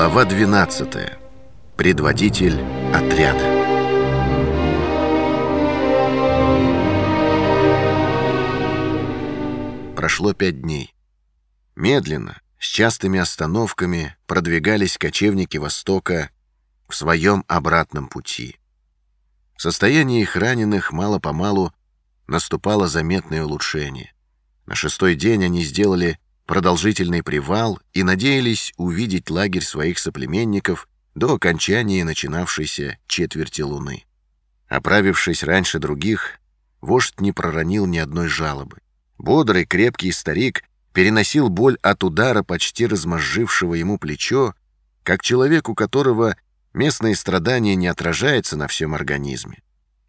Глава 12. Предводитель отряда. Прошло пять дней. Медленно, с частыми остановками, продвигались кочевники Востока в своем обратном пути. В состоянии их раненых мало-помалу наступало заметное улучшение. На шестой день они сделали продолжительный привал и надеялись увидеть лагерь своих соплеменников до окончания начинавшейся четверти луны. Оправившись раньше других, вождь не проронил ни одной жалобы. Бодрый, крепкий старик переносил боль от удара, почти размозжившего ему плечо, как человек, у которого местное страдание не отражается на всем организме.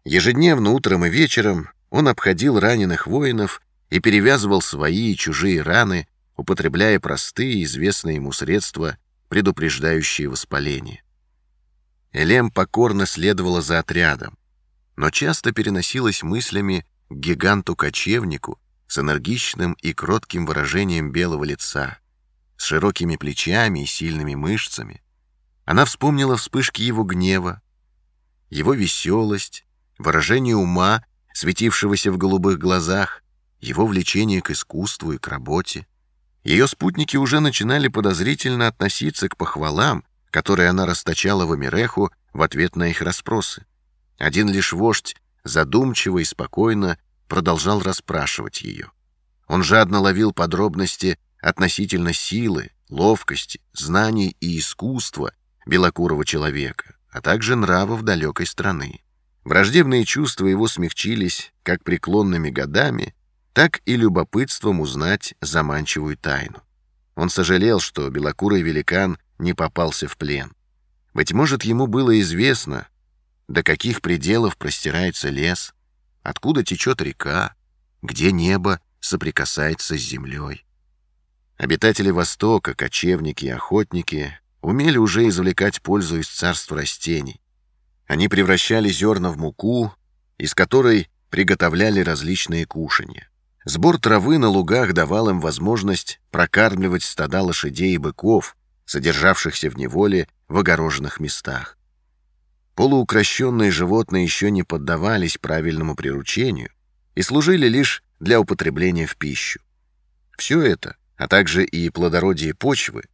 Ежедневно утром и вечером он обходил раненых воинов и перевязывал свои и чужие раны, употребляя простые, известные ему средства, предупреждающие воспаление. Элем покорно следовала за отрядом, но часто переносилась мыслями к гиганту-кочевнику с энергичным и кротким выражением белого лица, с широкими плечами и сильными мышцами. Она вспомнила вспышки его гнева, его веселость, выражение ума, светившегося в голубых глазах, его влечение к искусству и к работе. Ее спутники уже начинали подозрительно относиться к похвалам, которые она расточала в Эмиреху в ответ на их расспросы. Один лишь вождь задумчиво и спокойно продолжал расспрашивать ее. Он жадно ловил подробности относительно силы, ловкости, знаний и искусства белокурого человека, а также нравов далекой страны. Враждебные чувства его смягчились как преклонными годами, так и любопытством узнать заманчивую тайну. Он сожалел, что белокурый великан не попался в плен. Быть может, ему было известно, до каких пределов простирается лес, откуда течет река, где небо соприкасается с землей. Обитатели Востока, кочевники и охотники умели уже извлекать пользу из царства растений. Они превращали зерна в муку, из которой приготовляли различные кушанья. Сбор травы на лугах давал им возможность прокармливать стада лошадей и быков, содержавшихся в неволе в огороженных местах. Полуукращенные животные еще не поддавались правильному приручению и служили лишь для употребления в пищу. Все это, а также и плодородие почвы,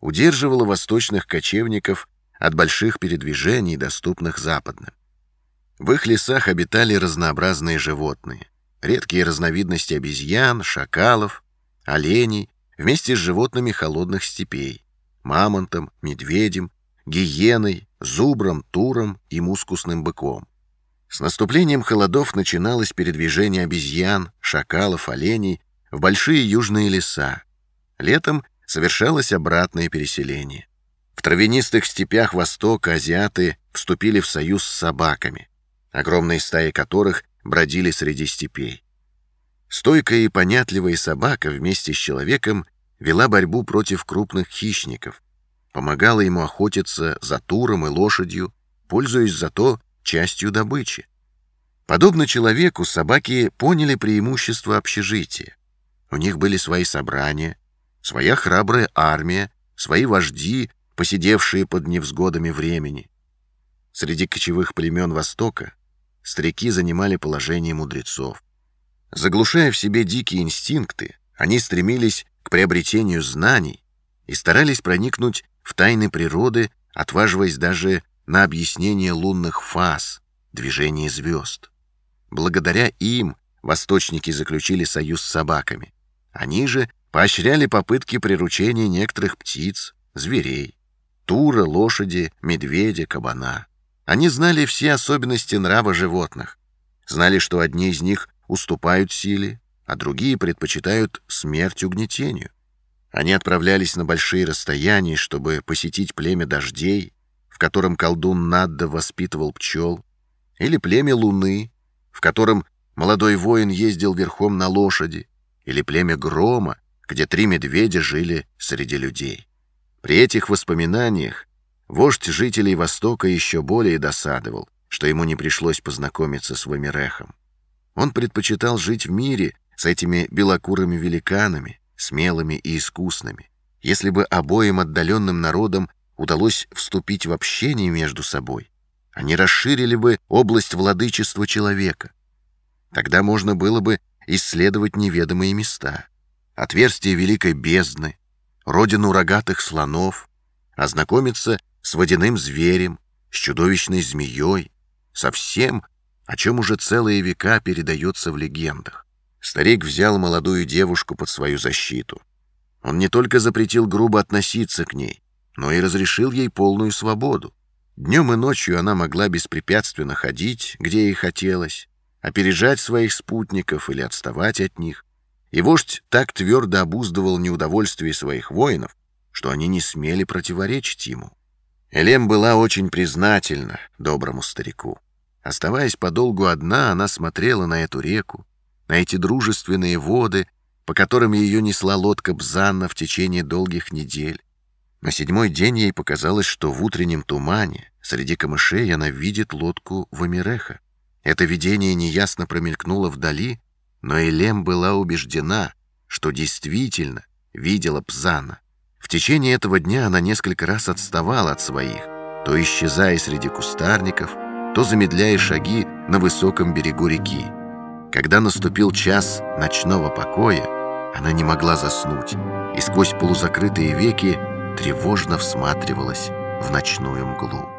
удерживало восточных кочевников от больших передвижений, доступных западным. В их лесах обитали разнообразные животные редкие разновидности обезьян, шакалов, оленей, вместе с животными холодных степей, мамонтом, медведем, гиеной, зубром, туром и мускусным быком. С наступлением холодов начиналось передвижение обезьян, шакалов, оленей в большие южные леса. Летом совершалось обратное переселение. В травянистых степях Востока азиаты вступили в союз с собаками, огромные стаи которых бродили среди степей. Стойкая и понятливая собака вместе с человеком вела борьбу против крупных хищников, помогала ему охотиться за туром и лошадью, пользуясь зато частью добычи. Подобно человеку, собаки поняли преимущество общежития. У них были свои собрания, своя храбрая армия, свои вожди, посидевшие под невзгодами времени. Среди кочевых племен Востока старики занимали положение мудрецов. Заглушая в себе дикие инстинкты, они стремились к приобретению знаний и старались проникнуть в тайны природы, отваживаясь даже на объяснение лунных фаз, движения звезд. Благодаря им восточники заключили союз с собаками. Они же поощряли попытки приручения некоторых птиц, зверей, тура, лошади, медведя, кабана. Они знали все особенности нрава животных, знали, что одни из них уступают силе, а другие предпочитают смерть угнетению. Они отправлялись на большие расстояния, чтобы посетить племя дождей, в котором колдун Надда воспитывал пчел, или племя Луны, в котором молодой воин ездил верхом на лошади, или племя Грома, где три медведя жили среди людей. При этих воспоминаниях Вождь жителей Востока еще более досадовал, что ему не пришлось познакомиться с Вамирехом. Он предпочитал жить в мире с этими белокурыми великанами, смелыми и искусными. Если бы обоим отдаленным народам удалось вступить в общение между собой, они расширили бы область владычества человека. Тогда можно было бы исследовать неведомые места, отверстия великой бездны, родину рогатых слонов, ознакомиться с водяным зверем, с чудовищной змеей, со всем, о чем уже целые века передается в легендах. Старик взял молодую девушку под свою защиту. Он не только запретил грубо относиться к ней, но и разрешил ей полную свободу. Днем и ночью она могла беспрепятственно ходить, где ей хотелось, опережать своих спутников или отставать от них. И вождь так твердо обуздывал неудовольствие своих воинов, что они не смели противоречить ему. Элем была очень признательна доброму старику. Оставаясь подолгу одна, она смотрела на эту реку, на эти дружественные воды, по которым ее несла лодка Бзанна в течение долгих недель. На седьмой день ей показалось, что в утреннем тумане среди камышей она видит лодку Вамиреха. Это видение неясно промелькнуло вдали, но Элем была убеждена, что действительно видела Пзана. В течение этого дня она несколько раз отставала от своих, то исчезая среди кустарников, то замедляя шаги на высоком берегу реки. Когда наступил час ночного покоя, она не могла заснуть, и сквозь полузакрытые веки тревожно всматривалась в ночную мглу.